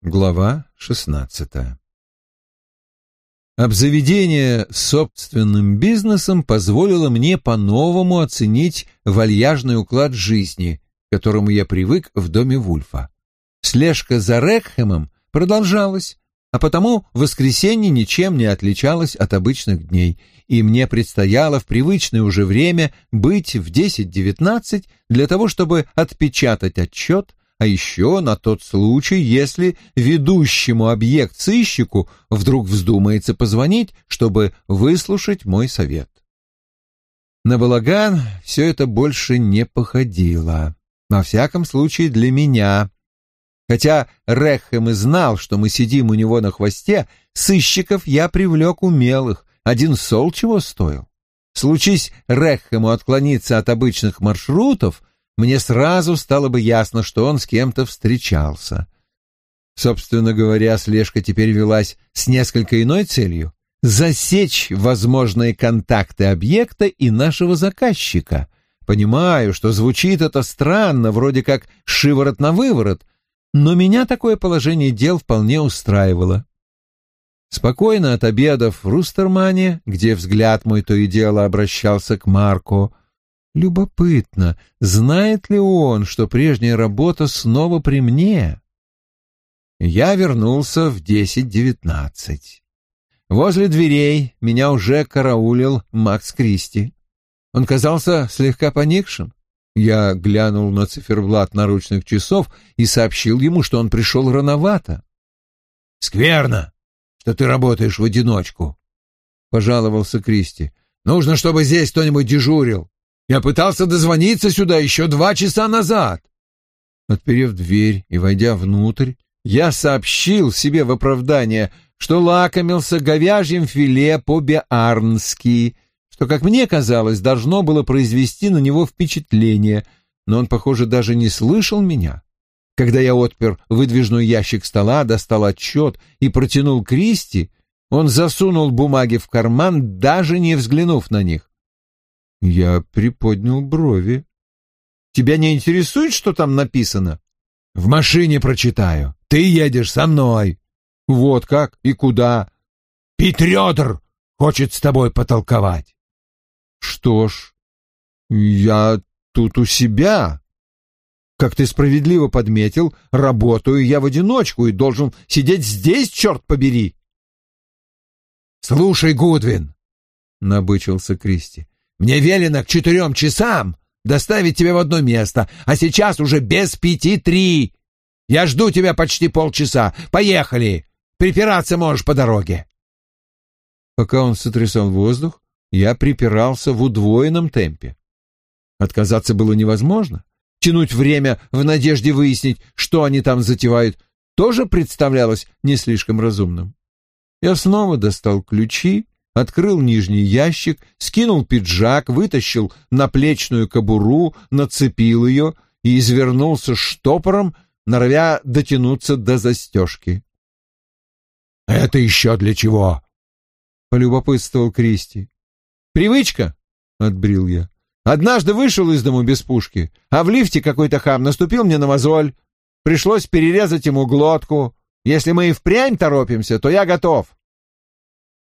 Глава шестнадцатая Обзаведение собственным бизнесом позволило мне по-новому оценить вальяжный уклад жизни, к которому я привык в доме Вульфа. Слежка за Рекхемом продолжалась, а потому воскресенье ничем не отличалось от обычных дней, и мне предстояло в привычное уже время быть в 10-19 для того, чтобы отпечатать отчет, а еще на тот случай, если ведущему объект-сыщику вдруг вздумается позвонить, чтобы выслушать мой совет. На балаган все это больше не походило. Во всяком случае, для меня. Хотя Рехем и знал, что мы сидим у него на хвосте, сыщиков я привлек умелых, один сол чего стоил. Случись Рехему отклониться от обычных маршрутов, мне сразу стало бы ясно, что он с кем-то встречался. Собственно говоря, слежка теперь велась с несколько иной целью — засечь возможные контакты объекта и нашего заказчика. Понимаю, что звучит это странно, вроде как «шиворот на выворот», но меня такое положение дел вполне устраивало. Спокойно от обедов в Рустермане, где взгляд мой то и дело обращался к Марко, любопытно, знает ли он, что прежняя работа снова при мне? Я вернулся в десять-девятнадцать. Возле дверей меня уже караулил Макс Кристи. Он казался слегка поникшим. Я глянул на циферблат наручных часов и сообщил ему, что он пришел рановато. «Скверно, что ты работаешь в одиночку», — пожаловался Кристи. «Нужно, чтобы здесь кто-нибудь дежурил. Я пытался дозвониться сюда еще два часа назад». Отперев дверь и войдя внутрь, я сообщил себе в оправдание, что лакомился говяжьим филе по-беарнски — что, как мне казалось, должно было произвести на него впечатление, но он, похоже, даже не слышал меня. Когда я отпер выдвижной ящик стола, достал отчет и протянул Кристи, он засунул бумаги в карман, даже не взглянув на них. Я приподнял брови. «Тебя не интересует, что там написано?» «В машине прочитаю. Ты едешь со мной». «Вот как? И куда?» «Петрёдр хочет с тобой потолковать». Что ж, я тут у себя. Как ты справедливо подметил, работаю я в одиночку и должен сидеть здесь, черт побери. Слушай, Гудвин, набычился Кристи, мне велено к четырем часам доставить тебя в одно место, а сейчас уже без пяти три. Я жду тебя почти полчаса. Поехали. Припираться можешь по дороге. Пока он сотрясал воздух, я припирался в удвоенном темпе. Отказаться было невозможно. Тянуть время в надежде выяснить, что они там затевают, тоже представлялось не слишком разумным. Я снова достал ключи, открыл нижний ящик, скинул пиджак, вытащил наплечную кобуру, нацепил ее и извернулся штопором, норовя дотянуться до застежки. «Это еще для чего?» — полюбопытствовал Кристи. Привычка, — отбрил я. Однажды вышел из дому без пушки, а в лифте какой-то хам наступил мне на мозоль. Пришлось перерезать ему глотку. Если мы и впрямь торопимся, то я готов.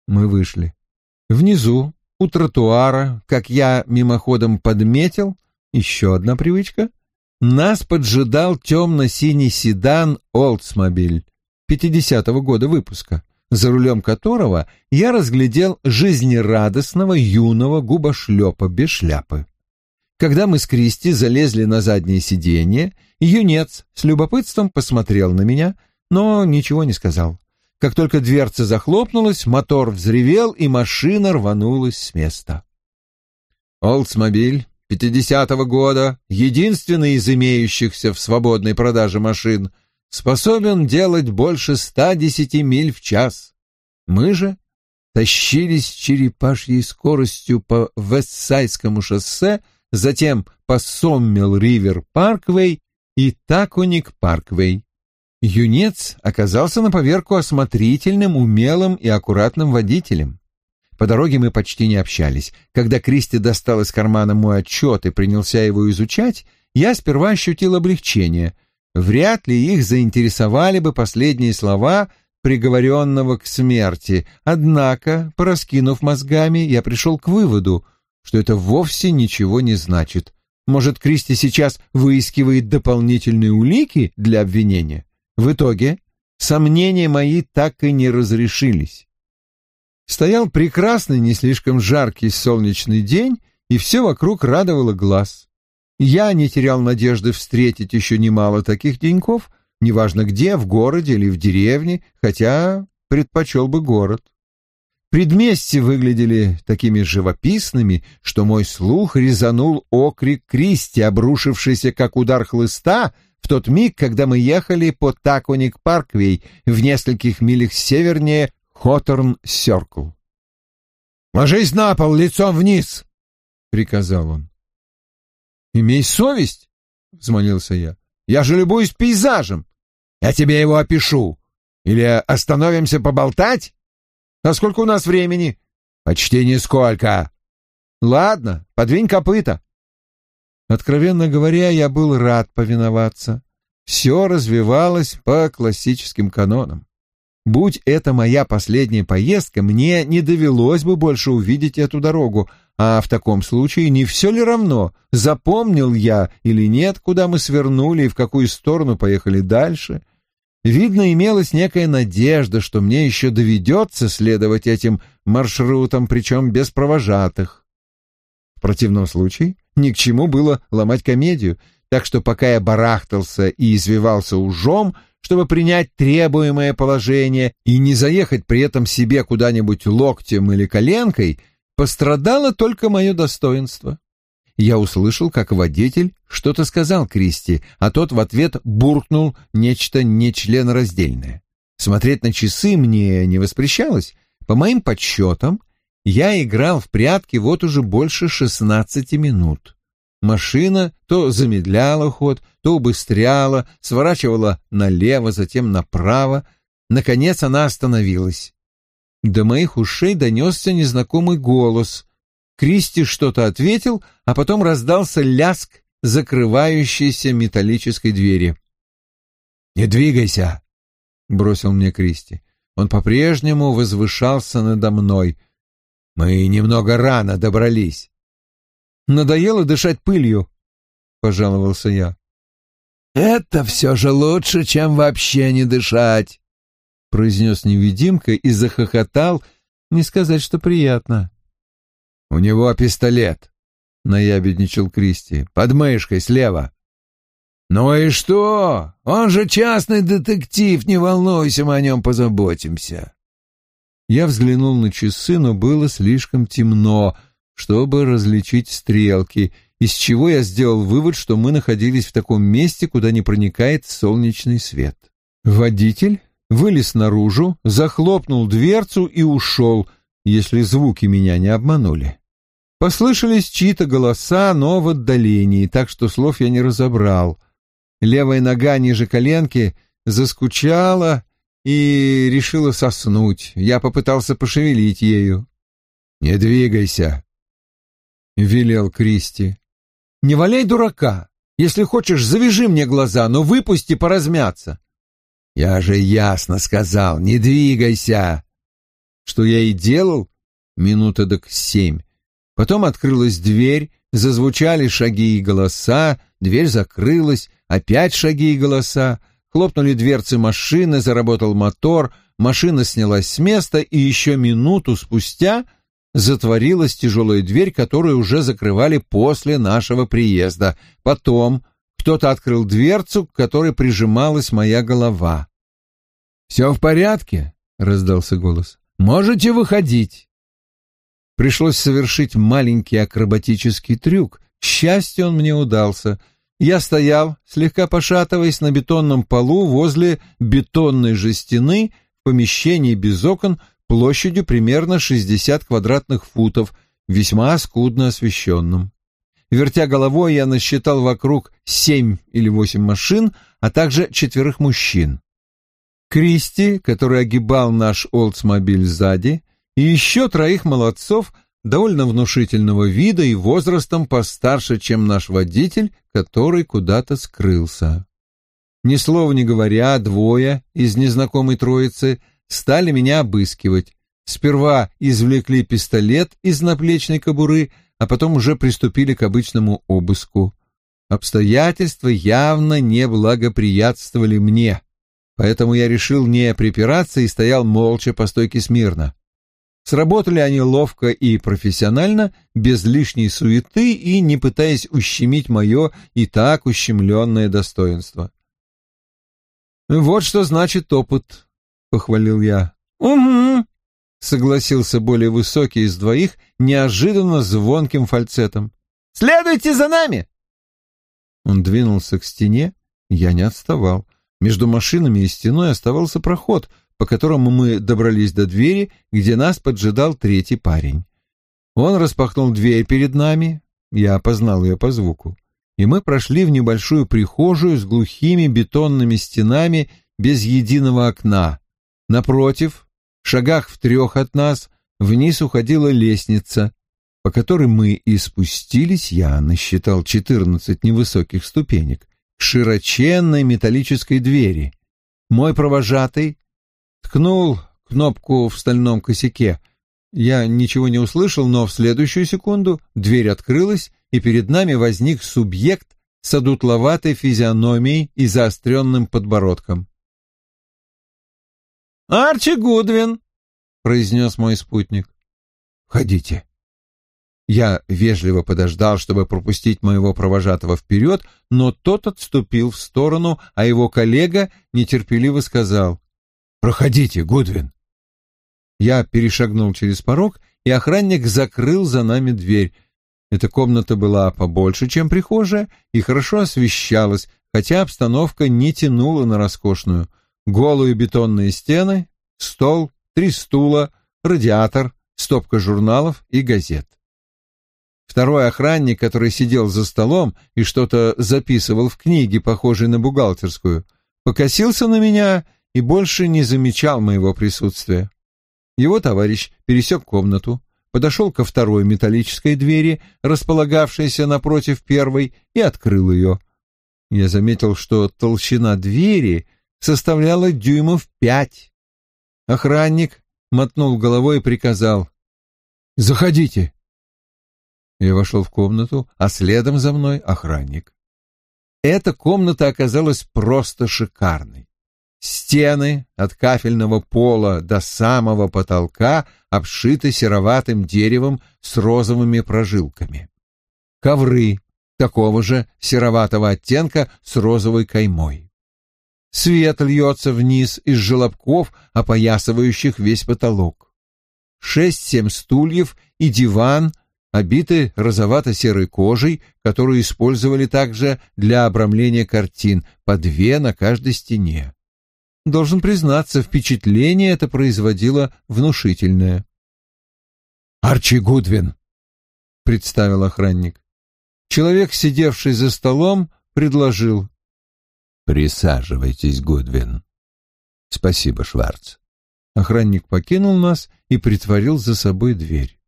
Мы вышли. Внизу, у тротуара, как я мимоходом подметил, еще одна привычка, нас поджидал темно-синий седан «Олдсмобиль» 50-го года выпуска за рулем которого я разглядел жизнерадостного юного губошлепа без шляпы. Когда мы с Кристи залезли на заднее сиденье, юнец с любопытством посмотрел на меня, но ничего не сказал. Как только дверца захлопнулась, мотор взревел, и машина рванулась с места. Олдсмобиль 50-го года, единственный из имеющихся в свободной продаже машин — способен делать больше 110 миль в час. Мы же тащились черепашьей скоростью по Вестсайдскому шоссе, затем по Соммел-Ривер-Парквей и Таконик-Парквей. Юнец оказался на поверку осмотрительным, умелым и аккуратным водителем. По дороге мы почти не общались. Когда Кристи достал из кармана мой отчет и принялся его изучать, я сперва ощутил облегчение — вряд ли их заинтересовали бы последние слова приговоренного к смерти. Однако, пораскинув мозгами, я пришел к выводу, что это вовсе ничего не значит. Может, Кристи сейчас выискивает дополнительные улики для обвинения? В итоге сомнения мои так и не разрешились. Стоял прекрасный, не слишком жаркий солнечный день, и все вокруг радовало глаз. Я не терял надежды встретить еще немало таких деньков, неважно где, в городе или в деревне, хотя предпочел бы город. Предместья выглядели такими живописными, что мой слух резанул окрик Кристи, обрушившийся как удар хлыста в тот миг, когда мы ехали по Таконик-Парквей в нескольких милях севернее Хоторн-Сёркл. «Ложись на пол, лицом вниз!» — приказал он. «Имей совесть!» — взмолился я. «Я же любуюсь пейзажем. Я тебе его опишу. Или остановимся поболтать? А сколько у нас времени?» «Почти нисколько». «Ладно, подвинь копыта». Откровенно говоря, я был рад повиноваться. Все развивалось по классическим канонам. Будь это моя последняя поездка, мне не довелось бы больше увидеть эту дорогу, а в таком случае не все ли равно, запомнил я или нет, куда мы свернули и в какую сторону поехали дальше. Видно, имелась некая надежда, что мне еще доведется следовать этим маршрутам, причем без провожатых. В противном случае ни к чему было ломать комедию, так что пока я барахтался и извивался ужом, чтобы принять требуемое положение и не заехать при этом себе куда-нибудь локтем или коленкой, пострадало только мое достоинство. Я услышал, как водитель что-то сказал Кристи, а тот в ответ буркнул нечто нечленораздельное. Смотреть на часы мне не воспрещалось. По моим подсчетам, я играл в прятки вот уже больше шестнадцати минут. Машина то замедляла ход, то убыстряла, сворачивала налево, затем направо. Наконец она остановилась. До моих ушей донесся незнакомый голос. Кристи что-то ответил, а потом раздался ляск закрывающейся металлической двери. «Не двигайся!» — бросил мне Кристи. Он по-прежнему возвышался надо мной. «Мы немного рано добрались». Надоело дышать пылью, — пожаловался я. «Это все же лучше, чем вообще не дышать», — произнес невидимка и захохотал, не сказать, что приятно. «У него пистолет», — наябедничал Кристи, — «под мышкой слева». «Ну и что? Он же частный детектив, не волнуйся, мы о нем позаботимся». Я взглянул на часы, но было слишком темно, чтобы различить стрелки, из чего я сделал вывод, что мы находились в таком месте, куда не проникает солнечный свет. Водитель вылез наружу, захлопнул дверцу и ушел, если звуки меня не обманули. Послышались чьи-то голоса, но в отдалении, так что слов я не разобрал. Левая нога ниже коленки заскучала и решила соснуть. Я попытался пошевелить ею. «Не двигайся», — велел Кристи. «Не валяй дурака. Если хочешь, завяжи мне глаза, но выпусти поразмяться». «Я же ясно сказал, не двигайся!» Что я и делал минута док семь. Потом открылась дверь, зазвучали шаги и голоса, дверь закрылась, опять шаги и голоса, хлопнули дверцы машины, заработал мотор, машина снялась с места, и еще минуту спустя затворилась тяжелая дверь, которую уже закрывали после нашего приезда. Потом кто-то открыл дверцу, к которой прижималась моя голова. «Все в порядке?» — раздался голос. «Можете выходить». Пришлось совершить маленький акробатический трюк. К счастью, он мне удался. Я стоял, слегка пошатываясь на бетонном полу возле бетонной же стены в помещении без окон, площадью примерно 60 квадратных футов, весьма скудно освещенным. Вертя головой, я насчитал вокруг семь или восемь машин, а также четверых мужчин. Кристи, который огибал наш Олдсмобиль сзади, и еще троих молодцов довольно внушительного вида и возрастом постарше, чем наш водитель, который куда-то скрылся. Ни слова не говоря, двое из незнакомой троицы стали меня обыскивать. Сперва извлекли пистолет из наплечной кобуры, а потом уже приступили к обычному обыску. Обстоятельства явно не благоприятствовали мне, поэтому я решил не припираться и стоял молча по стойке смирно. Сработали они ловко и профессионально, без лишней суеты и не пытаясь ущемить мое и так ущемленное достоинство. «Вот что значит опыт», — похвалил я. «Угу», — согласился более высокий из двоих неожиданно звонким фальцетом. «Следуйте за нами!» Он двинулся к стене, я не отставал. Между машинами и стеной оставался проход — по которому мы добрались до двери, где нас поджидал третий парень. Он распахнул дверь перед нами, я опознал ее по звуку, и мы прошли в небольшую прихожую с глухими бетонными стенами без единого окна. Напротив, в шагах в трех от нас, вниз уходила лестница, по которой мы и спустились, я насчитал четырнадцать невысоких ступенек, к широченной металлической двери. Мой провожатый ткнул кнопку в стальном косяке. Я ничего не услышал, но в следующую секунду дверь открылась, и перед нами возник субъект с одутловатой физиономией и заостренным подбородком. «Арчи Гудвин!» — произнес мой спутник. «Входите». Я вежливо подождал, чтобы пропустить моего провожатого вперед, но тот отступил в сторону, а его коллега нетерпеливо сказал «Проходите, Гудвин». Я перешагнул через порог, и охранник закрыл за нами дверь. Эта комната была побольше, чем прихожая, и хорошо освещалась, хотя обстановка не тянула на роскошную. Голые бетонные стены, стол, три стула, радиатор, стопка журналов и газет. Второй охранник, который сидел за столом и что-то записывал в книге, похожей на бухгалтерскую, покосился на меня и больше не замечал моего присутствия. Его товарищ пересек комнату, подошел ко второй металлической двери, располагавшейся напротив первой, и открыл ее. Я заметил, что толщина двери составляла дюймов пять. Охранник мотнул головой и приказал «Заходите». Я вошел в комнату, а следом за мной охранник. Эта комната оказалась просто шикарной. Стены от кафельного пола до самого потолка обшиты сероватым деревом с розовыми прожилками. Ковры такого же сероватого оттенка с розовой каймой. Свет льется вниз из желобков, опоясывающих весь потолок. Шесть-семь стульев и диван обиты розовато-серой кожей, которую использовали также для обрамления картин, по две на каждой стене. Должен признаться, впечатление это производило внушительное. «Арчи Гудвин», — представил охранник. Человек, сидевший за столом, предложил. «Присаживайтесь, Гудвин». «Спасибо, Шварц». Охранник покинул нас и притворил за собой дверь.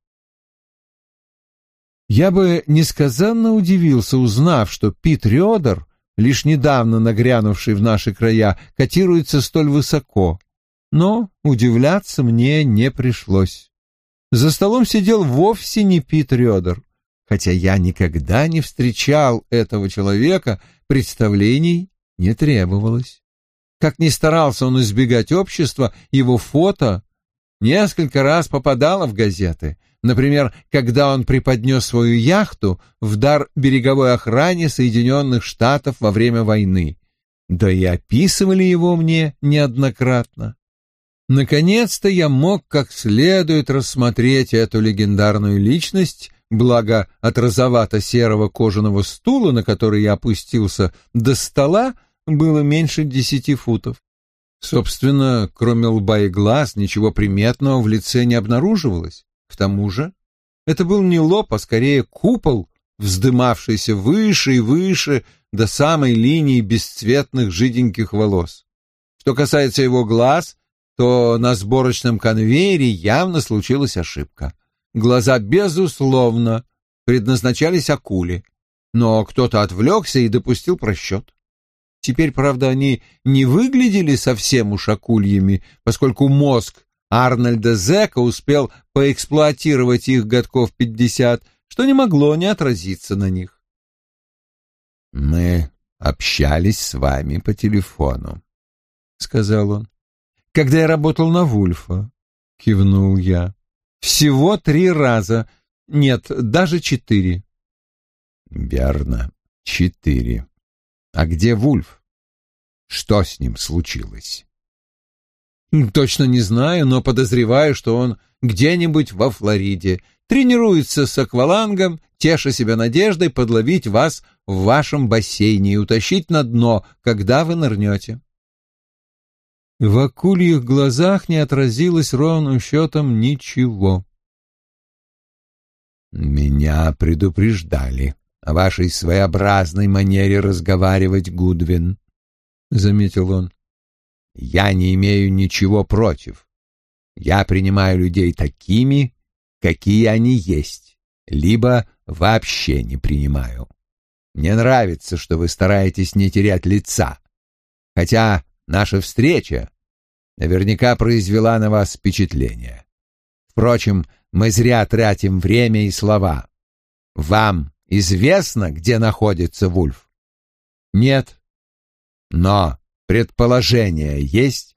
Я бы несказанно удивился, узнав, что Пит Рёдер лишь недавно нагрянувший в наши края, котируется столь высоко. Но удивляться мне не пришлось. За столом сидел вовсе не Пит Рёдер, хотя я никогда не встречал этого человека, представлений не требовалось. Как ни старался он избегать общества, его фото несколько раз попадало в газеты, Например, когда он преподнес свою яхту в дар береговой охране Соединенных Штатов во время войны. Да и описывали его мне неоднократно. Наконец-то я мог как следует рассмотреть эту легендарную личность, благо от розовато-серого кожаного стула, на который я опустился, до стола было меньше десяти футов. Собственно, кроме лба и глаз, ничего приметного в лице не обнаруживалось. К тому же это был не лоб, а скорее купол, вздымавшийся выше и выше до самой линии бесцветных жиденьких волос. Что касается его глаз, то на сборочном конвейере явно случилась ошибка. Глаза, безусловно, предназначались акуле, но кто-то отвлекся и допустил просчет. Теперь, правда, они не выглядели совсем уж акульями, поскольку мозг Арнольда Зека успел поэксплуатировать их годков пятьдесят, что не могло не отразиться на них. «Мы общались с вами по телефону», — сказал он. «Когда я работал на Вульфа», — кивнул я. «Всего три раза. Нет, даже четыре». «Верно, четыре. А где Вульф? Что с ним случилось?» «Точно не знаю, но подозреваю, что он где-нибудь во Флориде. Тренируется с аквалангом, теша себя надеждой подловить вас в вашем бассейне и утащить на дно, когда вы нырнете». В акульих глазах не отразилось ровным счетом ничего. «Меня предупреждали о вашей своеобразной манере разговаривать, Гудвин», — заметил он. «Я не имею ничего против. Я принимаю людей такими, какие они есть, либо вообще не принимаю. Мне нравится, что вы стараетесь не терять лица, хотя Наша встреча наверняка произвела на вас впечатление. Впрочем, мы зря тратим время и слова. Вам известно, где находится Вульф? Нет. Но предположения есть?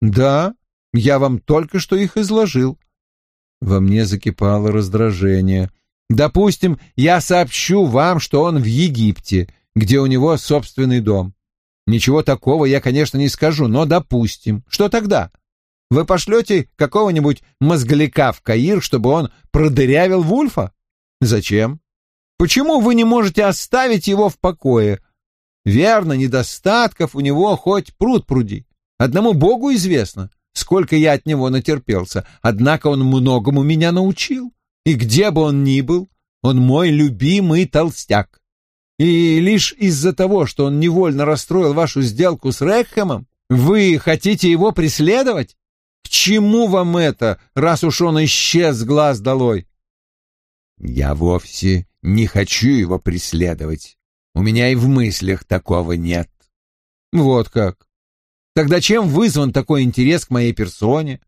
Да, я вам только что их изложил. Во мне закипало раздражение. Допустим, я сообщу вам, что он в Египте, где у него собственный дом. Ничего такого я, конечно, не скажу, но допустим. Что тогда? Вы пошлете какого-нибудь мозгляка в Каир, чтобы он продырявил Вульфа? Зачем? Почему вы не можете оставить его в покое? Верно, недостатков у него хоть пруд пруди. Одному Богу известно, сколько я от него натерпелся, однако он многому меня научил. И где бы он ни был, он мой любимый толстяк. И лишь из-за того, что он невольно расстроил вашу сделку с Рекхэмом, вы хотите его преследовать? К чему вам это, раз уж он исчез глаз долой? Я вовсе не хочу его преследовать. У меня и в мыслях такого нет. Вот как. Тогда чем вызван такой интерес к моей персоне?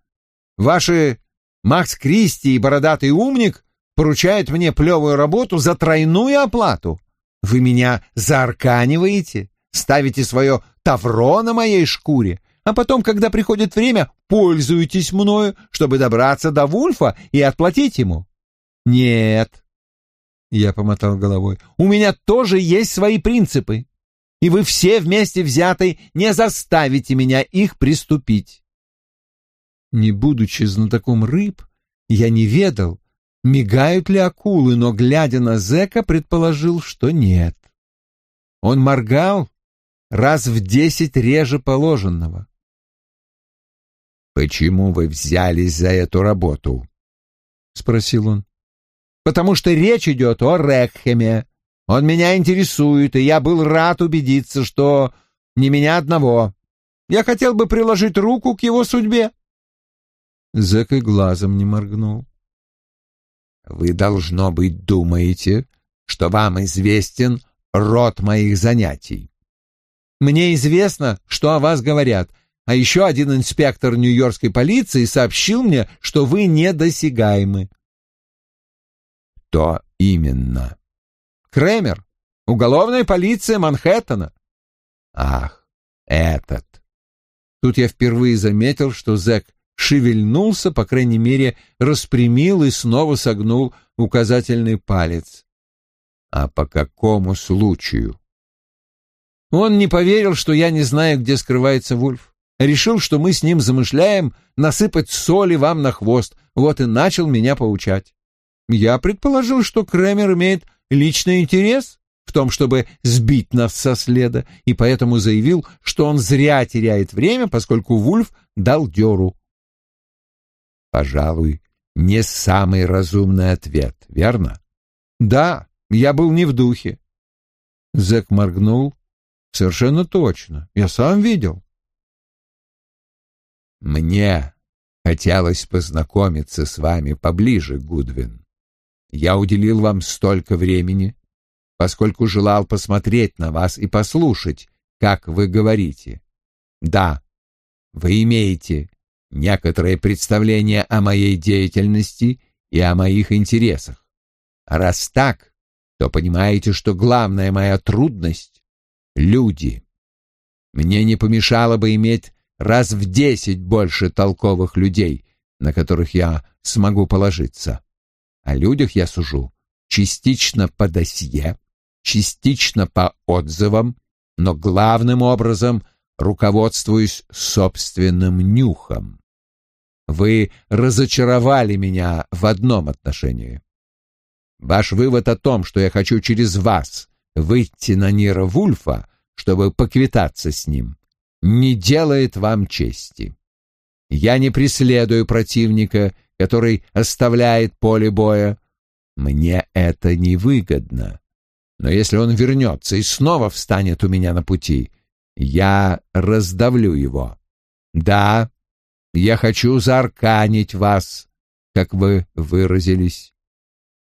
Ваши Макс Кристи и Бородатый Умник поручают мне плевую работу за тройную оплату. Вы меня заарканиваете, ставите свое тавро на моей шкуре, а потом, когда приходит время, пользуетесь мною, чтобы добраться до Вульфа и отплатить ему. Нет, я помотал головой, у меня тоже есть свои принципы, и вы все вместе взятые не заставите меня их приступить. Не будучи знатоком рыб, я не ведал, мигают ли акулы, но, глядя на зэка, предположил, что нет. Он моргал раз в десять реже положенного. «Почему вы взялись за эту работу?» — спросил он. «Потому что речь идет о Рекхеме. Он меня интересует, и я был рад убедиться, что не меня одного. Я хотел бы приложить руку к его судьбе». Зэк и глазом не моргнул. Вы, должно быть, думаете, что вам известен род моих занятий. Мне известно, что о вас говорят, а еще один инспектор нью-йоркской полиции сообщил мне, что вы недосягаемы. То именно. Кремер, уголовная полиция Манхэттена. Ах, этот. Тут я впервые заметил, что зэк шевельнулся, по крайней мере, распрямил и снова согнул указательный палец. «А по какому случаю?» Он не поверил, что я не знаю, где скрывается Вульф. Решил, что мы с ним замышляем насыпать соли вам на хвост, вот и начал меня поучать. Я предположил, что Кремер имеет личный интерес в том, чтобы сбить нас со следа, и поэтому заявил, что он зря теряет время, поскольку Вульф дал дёру пожалуй, не самый разумный ответ, верно? Да, я был не в духе. Зэк моргнул. Совершенно точно. Я сам видел. Мне хотелось познакомиться с вами поближе, Гудвин. Я уделил вам столько времени, поскольку желал посмотреть на вас и послушать, как вы говорите. Да, вы имеете некоторое представление о моей деятельности и о моих интересах. Раз так, то понимаете, что главная моя трудность — люди. Мне не помешало бы иметь раз в десять больше толковых людей, на которых я смогу положиться. О людях я сужу частично по досье, частично по отзывам, но главным образом руководствуюсь собственным нюхом. Вы разочаровали меня в одном отношении. Ваш вывод о том, что я хочу через вас выйти на Нира Вульфа, чтобы поквитаться с ним, не делает вам чести. Я не преследую противника, который оставляет поле боя. Мне это невыгодно. Но если он вернется и снова встанет у меня на пути, я раздавлю его. Да, я хочу заарканить вас, как вы выразились.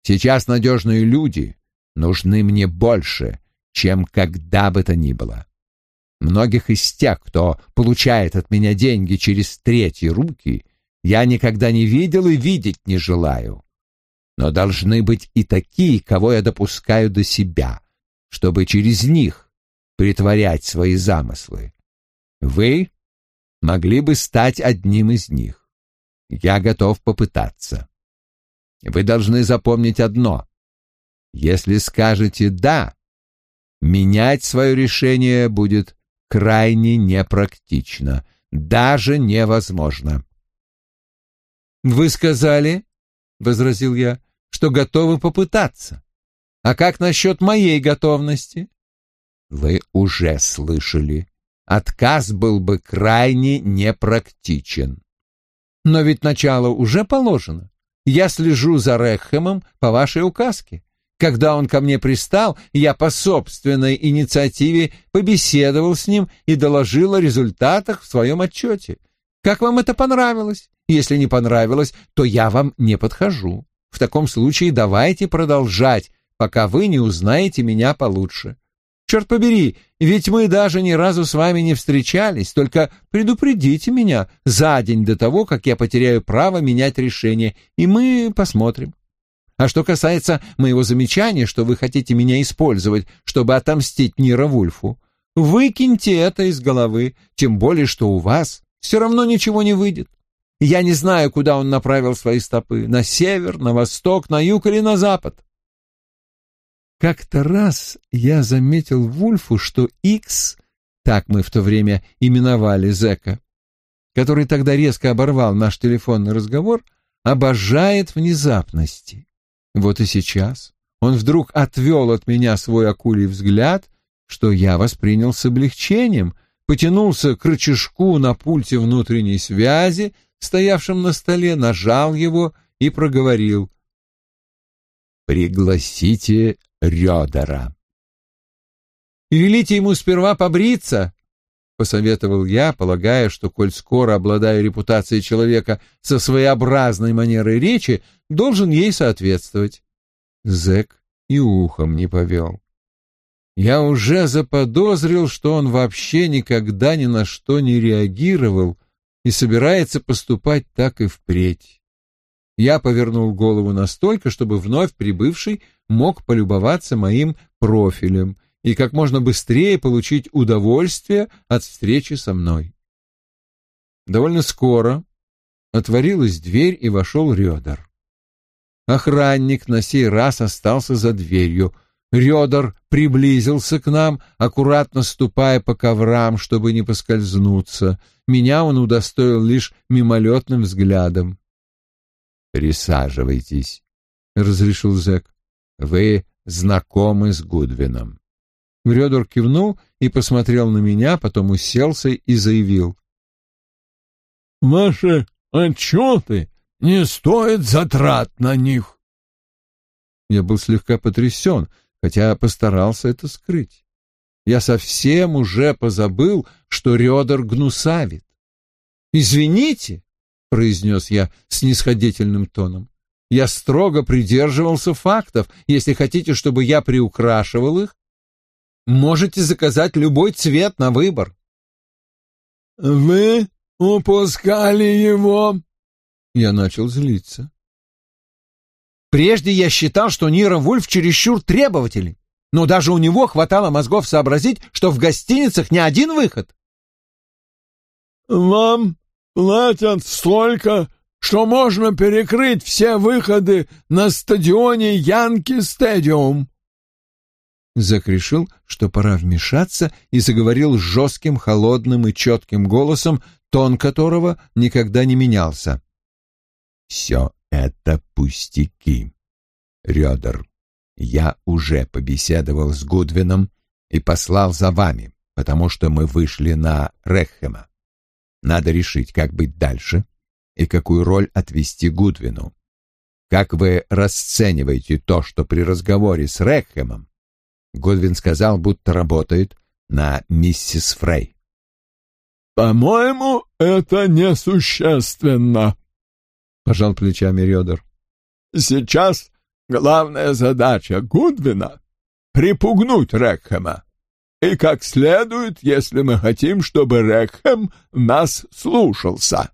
Сейчас надежные люди нужны мне больше, чем когда бы то ни было. Многих из тех, кто получает от меня деньги через третьи руки, я никогда не видел и видеть не желаю. Но должны быть и такие, кого я допускаю до себя, чтобы через них притворять свои замыслы. Вы могли бы стать одним из них. Я готов попытаться. Вы должны запомнить одно. Если скажете «да», менять свое решение будет крайне непрактично, даже невозможно. «Вы сказали, — возразил я, — что готовы попытаться. А как насчет моей готовности?» «Вы уже слышали отказ был бы крайне непрактичен. Но ведь начало уже положено. Я слежу за Рехэмом по вашей указке. Когда он ко мне пристал, я по собственной инициативе побеседовал с ним и доложил о результатах в своем отчете. Как вам это понравилось? Если не понравилось, то я вам не подхожу. В таком случае давайте продолжать, пока вы не узнаете меня получше. Черт побери, ведь мы даже ни разу с вами не встречались, только предупредите меня за день до того, как я потеряю право менять решение, и мы посмотрим. А что касается моего замечания, что вы хотите меня использовать, чтобы отомстить Нира Вульфу, выкиньте это из головы, тем более, что у вас все равно ничего не выйдет. Я не знаю, куда он направил свои стопы, на север, на восток, на юг или на запад. Как-то раз я заметил Вульфу, что Икс, так мы в то время именовали зэка, который тогда резко оборвал наш телефонный разговор, обожает внезапности. Вот и сейчас он вдруг отвел от меня свой акулий взгляд, что я воспринял с облегчением, потянулся к рычажку на пульте внутренней связи, стоявшем на столе, нажал его и проговорил «Пригласите Рёдера». «Велите ему сперва побриться», — посоветовал я, полагая, что, коль скоро обладаю репутацией человека со своеобразной манерой речи, должен ей соответствовать. Зэк и ухом не повел. Я уже заподозрил, что он вообще никогда ни на что не реагировал и собирается поступать так и впредь. Я повернул голову настолько, чтобы вновь прибывший мог полюбоваться моим профилем и как можно быстрее получить удовольствие от встречи со мной. Довольно скоро отворилась дверь и вошел Рёдер. Охранник на сей раз остался за дверью. Рёдер приблизился к нам, аккуратно ступая по коврам, чтобы не поскользнуться. Меня он удостоил лишь мимолетным взглядом. «Присаживайтесь», — разрешил зэк. «Вы знакомы с Гудвином». Рёдор кивнул и посмотрел на меня, потом уселся и заявил. «Ваши отчеты не стоят затрат на них». Я был слегка потрясен, хотя постарался это скрыть. Я совсем уже позабыл, что Рёдор гнусавит. «Извините», произнес я с снисходительным тоном. Я строго придерживался фактов. Если хотите, чтобы я приукрашивал их, можете заказать любой цвет на выбор. Вы упускали его? Я начал злиться. Прежде я считал, что Нира Вульф чересчур требователен, но даже у него хватало мозгов сообразить, что в гостиницах не один выход. «Вам платят столько, что можно перекрыть все выходы на стадионе Янки Стадиум». Зак решил, что пора вмешаться, и заговорил жестким, холодным и четким голосом, тон которого никогда не менялся. «Все это пустяки. Рёдер, я уже побеседовал с Гудвином и послал за вами, потому что мы вышли на Рехема. Надо решить, как быть дальше и какую роль отвести Гудвину. Как вы расцениваете то, что при разговоре с Рекхемом Гудвин сказал, будто работает на миссис Фрей? «По-моему, это несущественно», — пожал плечами Рёдер. «Сейчас главная задача Гудвина — припугнуть Рекхема. И как следует, если мы хотим, чтобы Рекхем нас слушался.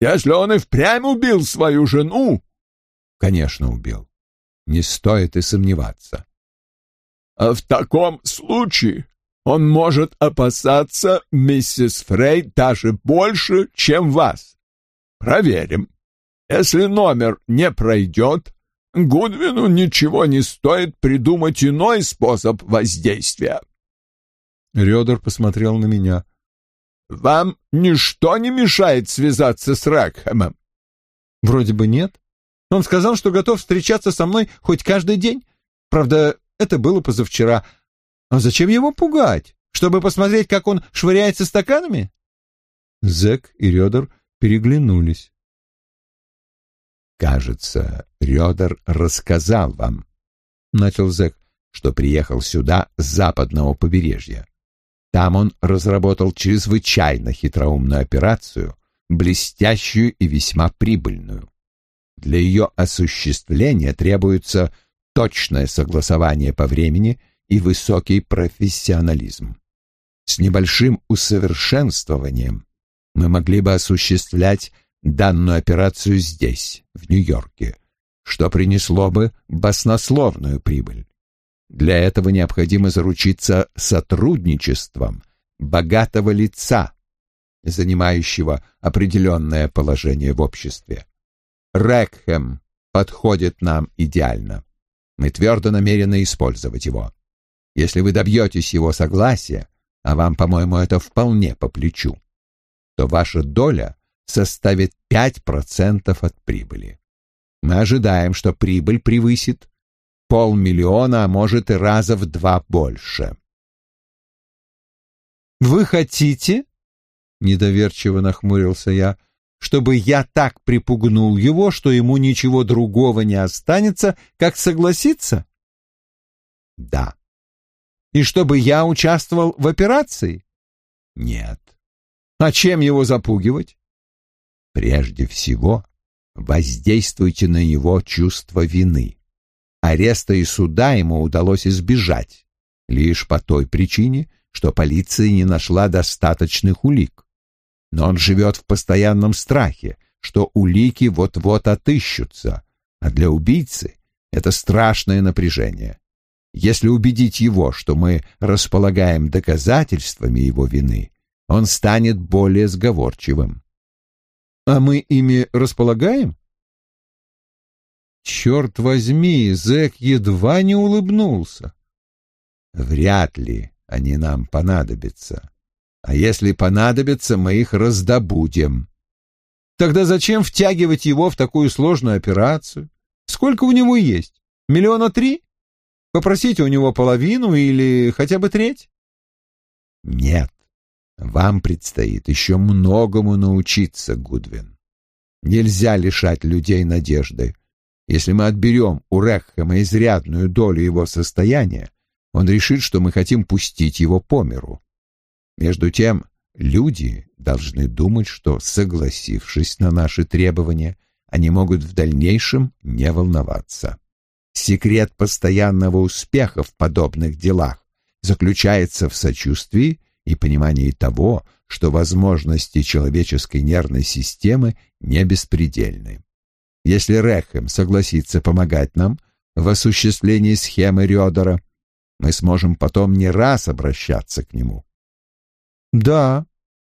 Если он и впрямь убил свою жену...» «Конечно, убил. Не стоит и сомневаться». А «В таком случае он может опасаться миссис Фрей даже больше, чем вас. Проверим. Если номер не пройдет, Гудвину ничего не стоит придумать иной способ воздействия». Рёдер посмотрел на меня. Вам ничто не мешает связаться с Ракхэмом? Вроде бы нет. Он сказал, что готов встречаться со мной хоть каждый день. Правда, это было позавчера. А зачем его пугать? Чтобы посмотреть, как он швыряется стаканами? Зэк и Рёдер переглянулись. «Кажется, Рёдер рассказал вам, — начал Зэк, — что приехал сюда с западного побережья. Там он разработал чрезвычайно хитроумную операцию, блестящую и весьма прибыльную. Для ее осуществления требуется точное согласование по времени и высокий профессионализм. С небольшим усовершенствованием мы могли бы осуществлять данную операцию здесь, в Нью-Йорке, что принесло бы баснословную прибыль. Для этого необходимо заручиться сотрудничеством богатого лица, занимающего определенное положение в обществе. Рекхэм подходит нам идеально. Мы твердо намерены использовать его. Если вы добьетесь его согласия, а вам, по-моему, это вполне по плечу, то ваша доля составит 5% от прибыли. Мы ожидаем, что прибыль превысит полмиллиона, а может и раза в два больше. «Вы хотите?» — недоверчиво нахмурился я. «Чтобы я так припугнул его, что ему ничего другого не останется, как согласиться?» «Да». «И чтобы я участвовал в операции?» «Нет». «А чем его запугивать?» «Прежде всего, воздействуйте на него чувство вины. Ареста и суда ему удалось избежать, лишь по той причине, что полиция не нашла достаточных улик. Но он живет в постоянном страхе, что улики вот-вот отыщутся, а для убийцы это страшное напряжение. Если убедить его, что мы располагаем доказательствами его вины, он станет более сговорчивым. А мы ими располагаем? Черт возьми, зэк едва не улыбнулся. Вряд ли они нам понадобятся. А если понадобятся, мы их раздобудем. Тогда зачем втягивать его в такую сложную операцию? Сколько у него есть? Миллиона три? Попросите у него половину или хотя бы треть? Нет, вам предстоит еще многому научиться, Гудвин. Нельзя лишать людей надежды. Если мы отберем у Рекхэма изрядную долю его состояния, он решит, что мы хотим пустить его по миру. Между тем, люди должны думать, что, согласившись на наши требования, они могут в дальнейшем не волноваться. Секрет постоянного успеха в подобных делах заключается в сочувствии и понимании того, что возможности человеческой нервной системы не беспредельны. Если Рекхэм согласится помогать нам в осуществлении схемы Рёдера, мы сможем потом не раз обращаться к нему. «Да»,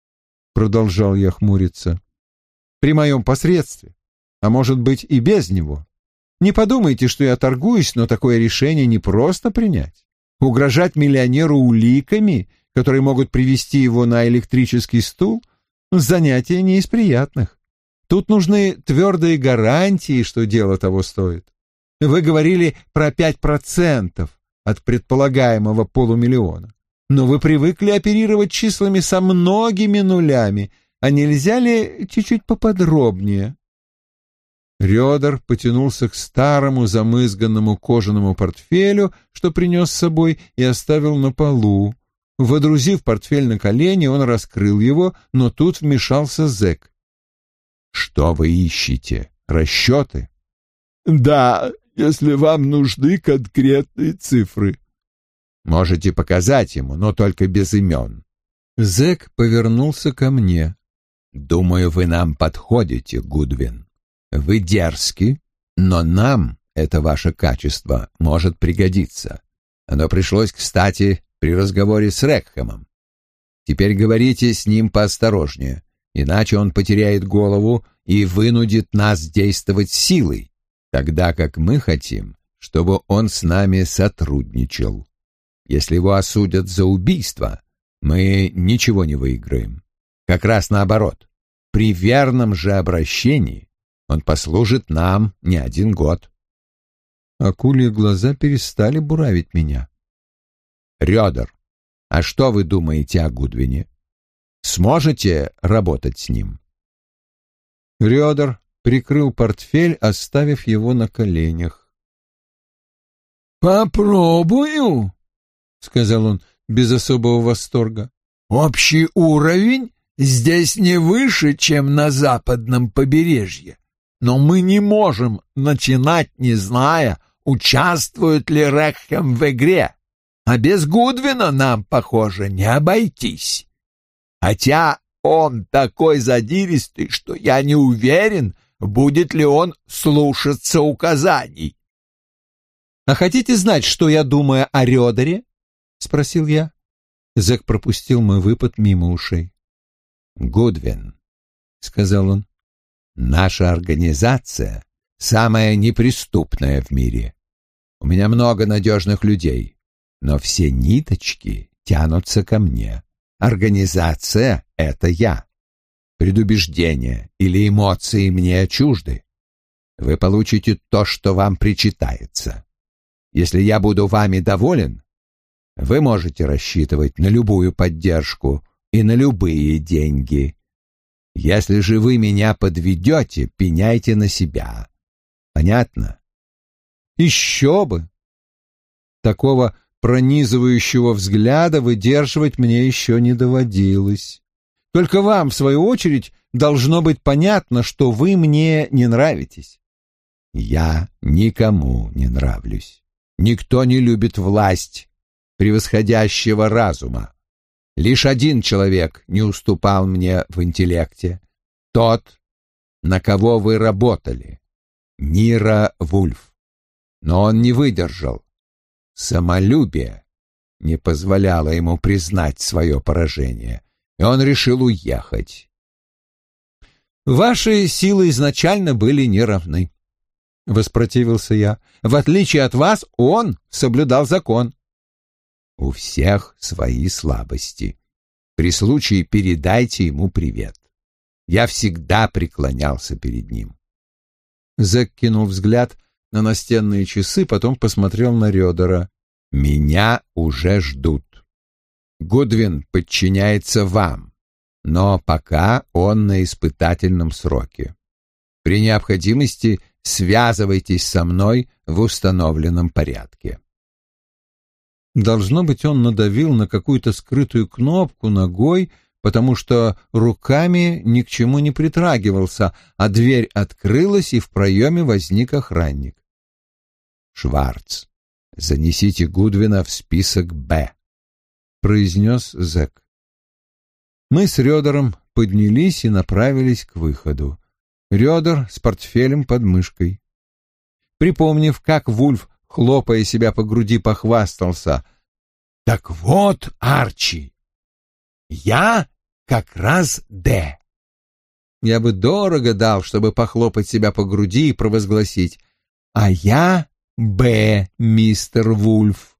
— продолжал я хмуриться, — «при моем посредстве, а может быть и без него. Не подумайте, что я торгуюсь, но такое решение не просто принять. Угрожать миллионеру уликами, которые могут привести его на электрический стул, занятие не из приятных. Тут нужны твердые гарантии, что дело того стоит. Вы говорили про пять процентов от предполагаемого полумиллиона. Но вы привыкли оперировать числами со многими нулями, а нельзя ли чуть-чуть поподробнее? Рёдер потянулся к старому замызганному кожаному портфелю, что принес с собой, и оставил на полу. Водрузив портфель на колени, он раскрыл его, но тут вмешался зэк. «Что вы ищете? Расчеты?» «Да, если вам нужны конкретные цифры». «Можете показать ему, но только без имен». Зэк повернулся ко мне. «Думаю, вы нам подходите, Гудвин. Вы дерзки, но нам это ваше качество может пригодиться. Оно пришлось, кстати, при разговоре с Рекхэмом. Теперь говорите с ним поосторожнее, иначе он потеряет голову и вынудит нас действовать силой, тогда как мы хотим, чтобы он с нами сотрудничал. Если его осудят за убийство, мы ничего не выиграем. Как раз наоборот. При верном же обращении он послужит нам не один год. Акульи глаза перестали буравить меня. Рёдер, а что вы думаете о Гудвине? Сможете работать с ним? Рёдер прикрыл портфель, оставив его на коленях. «Попробую», — сказал он без особого восторга. «Общий уровень здесь не выше, чем на западном побережье. Но мы не можем начинать, не зная, участвует ли Рекхем в игре. А без Гудвина нам, похоже, не обойтись. Хотя он такой задиристый, что я не уверен, будет ли он слушаться указаний. — А хотите знать, что я думаю о Рёдере? — спросил я. Зэк пропустил мой выпад мимо ушей. — Гудвин, — сказал он, Наша организация самая неприступная в мире. У меня много надежных людей, но все ниточки тянутся ко мне. Организация — это я. Предубеждения или эмоции мне чужды. Вы получите то, что вам причитается. Если я буду вами доволен, вы можете рассчитывать на любую поддержку и на любые деньги. Если же вы меня подведете, пеняйте на себя. Понятно? Еще бы! Такого пронизывающего взгляда выдерживать мне еще не доводилось. Только вам, в свою очередь, должно быть понятно, что вы мне не нравитесь. Я никому не нравлюсь. Никто не любит власть, превосходящего разума. Лишь один человек не уступал мне в интеллекте. Тот, на кого вы работали. Нира Вульф. Но он не выдержал. Самолюбие не позволяло ему признать свое поражение, и он решил уехать. «Ваши силы изначально были неравны», — воспротивился я. «В отличие от вас, он соблюдал закон. У всех свои слабости. При случае передайте ему привет. Я всегда преклонялся перед ним. Зэк кинул взгляд на настенные часы, потом посмотрел на Рёдера. «Меня уже ждут. Гудвин подчиняется вам, но пока он на испытательном сроке. При необходимости связывайтесь со мной в установленном порядке». Должно быть, он надавил на какую-то скрытую кнопку ногой, потому что руками ни к чему не притрагивался, а дверь открылась, и в проеме возник охранник. «Шварц, занесите Гудвина в список «Б», — произнес зэк. Мы с Рёдером поднялись и направились к выходу. Рёдер с портфелем под мышкой. Припомнив, как Вульф, хлопая себя по груди, похвастался. «Так вот, Арчи, я как раз Д». Я бы дорого дал, чтобы похлопать себя по груди и провозгласить. «А я Б, мистер Вульф».